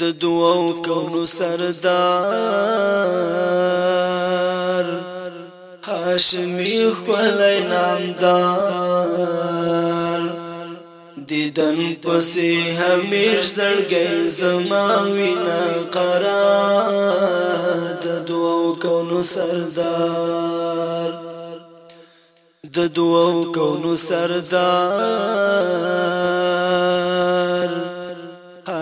د دوو کونو سردار هاشمی خپلای نامدار دیدن پسې همیر زړګي زماوي نه قرار د دوو کونو سردار د دوو کونو سردار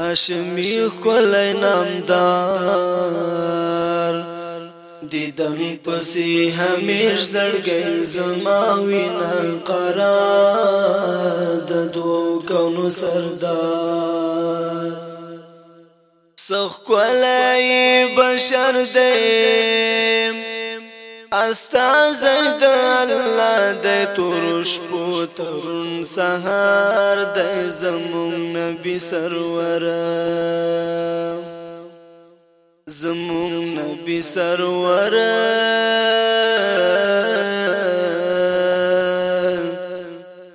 هاشمی کولای نامدار دیدم پسی همیش زړګی زما وینا قرار د دو کونو سردار سخ کولای بشر دیم استاز د الله د تورش پو ترون سهار د زمون نبی سرور زمون نبی سرور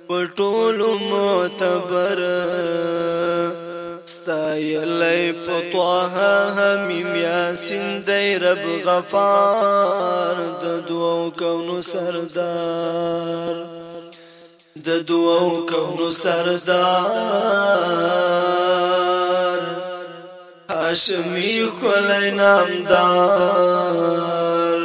پټول معتبر استایلی پطه همیم یاسین دی رب غفار د دعاو کونو سردار د دعاو کونو سردار هاشمی کولای نامدار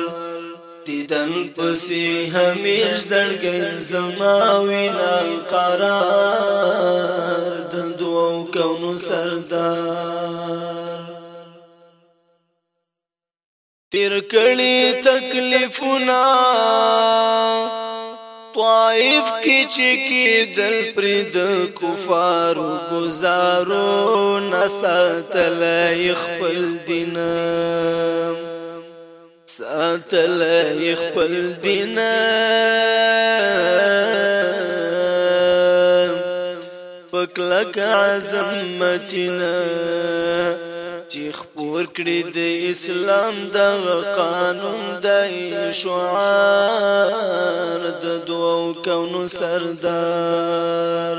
دیدن پسی همیر زړګل زماوی نا قرار د دعاو کونو سردار تیر کړي تکلیفونه طائف کې چې کې دل پرې د کفار گزارو نساتل خپل دین ساتل خپل دین پکلک عزمتنا چې خپور کړی د اسلام د قانون د شعار د دوو کونو سردار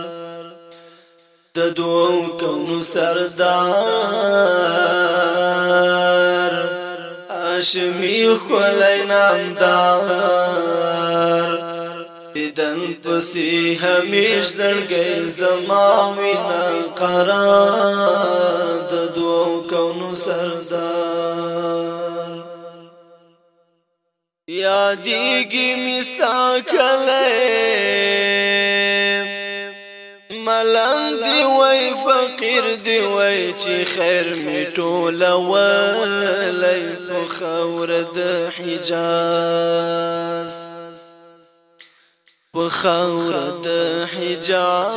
د دوو کونو سردار اشمی خلای نامدار دن پسی همیش زړګې زما وینا قرار دو کونو سردار یادیگی مستا کلے ملنگ دی وی فقیر دی وی چی خیر می ٹولا ولی پخورد حجاز پخورد حجاز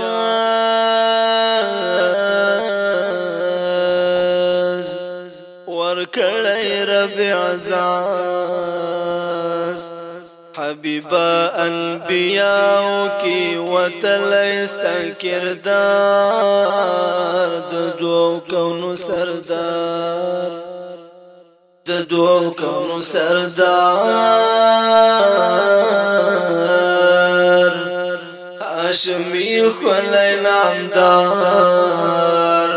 ور کړی رب عزاز حبیب انبیاء کی وتل استکردار د دوو کونو سردار د دوو کونو سردار هاشمی خلای نامدار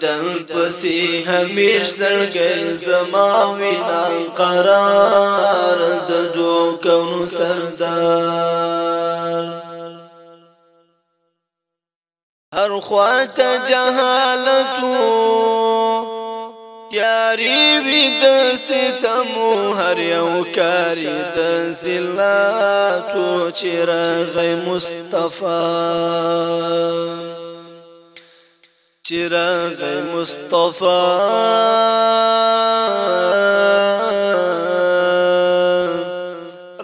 دن پسی همیش سرگن زماوی نان قرار ددو کونو سردار هر خوات جهالتو تیاری وی د ستمو هر یو کاری د زلاتو چرغ مصطفی چراغ مصطفی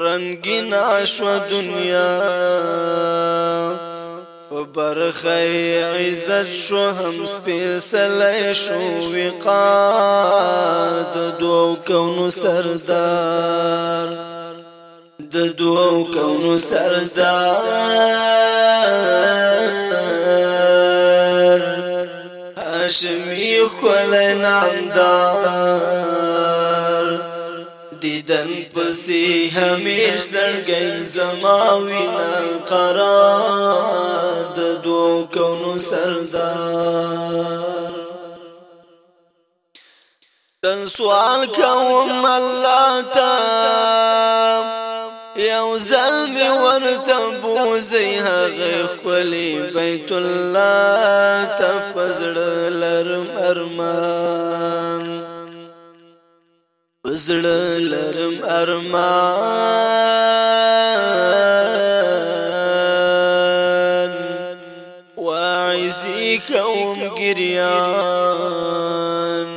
رنگین عشو دنیا برخي عزت شو هم سپیسلی شو وقار د دو کونو سردار د دو کونو سردار کشمی خل نامدار دیدن پسی همیر سړګی زما وینا قرار د دو کونو سردار تن سوال کوم الله تا یو زلمی ورته بوزي هغه خلی بیت الله تفزړ لرم ارمان پزړ لرم ارمان واعزي قوم ګریان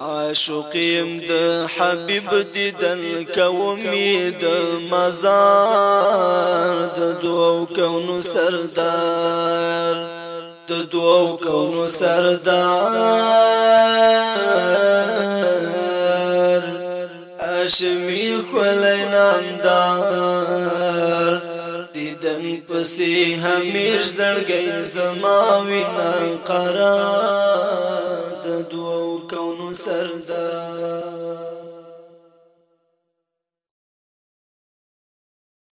عاشقیم د حبیب دیدن کومی د مزار د دوو کونو سردار د دوو کونو سردار اشمی خلای نامدار دیدن پسی همیر زړګی زماوی نن قرار دوو کونو سردار